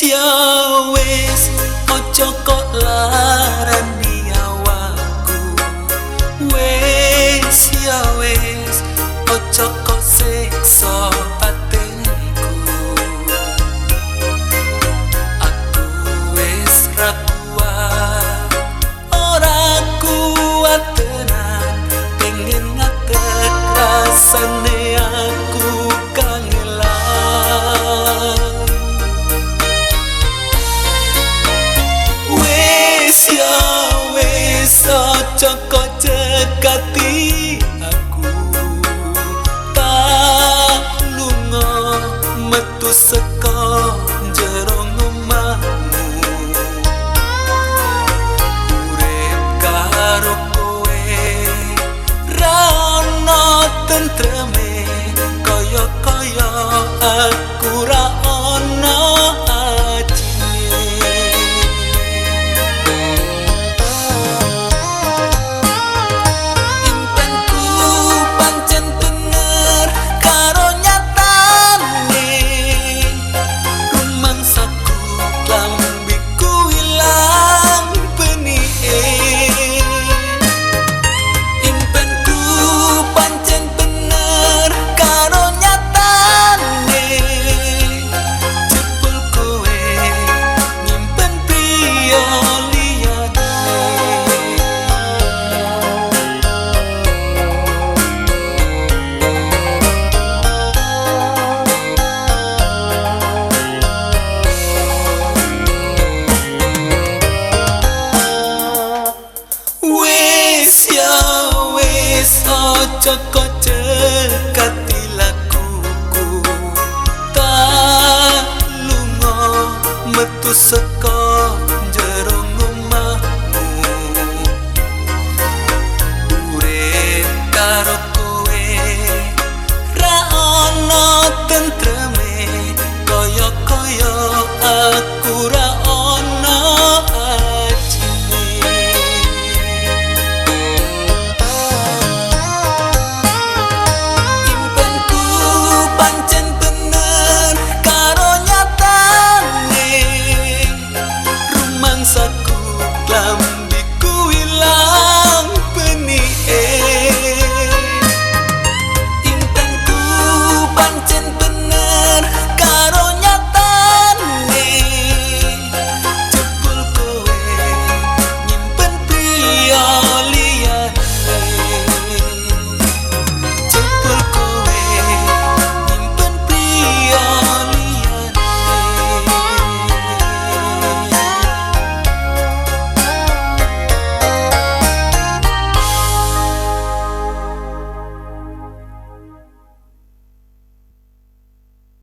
Siawes, ojo kok lah. was so Joko cekati lakuku. Tak lungo metu seko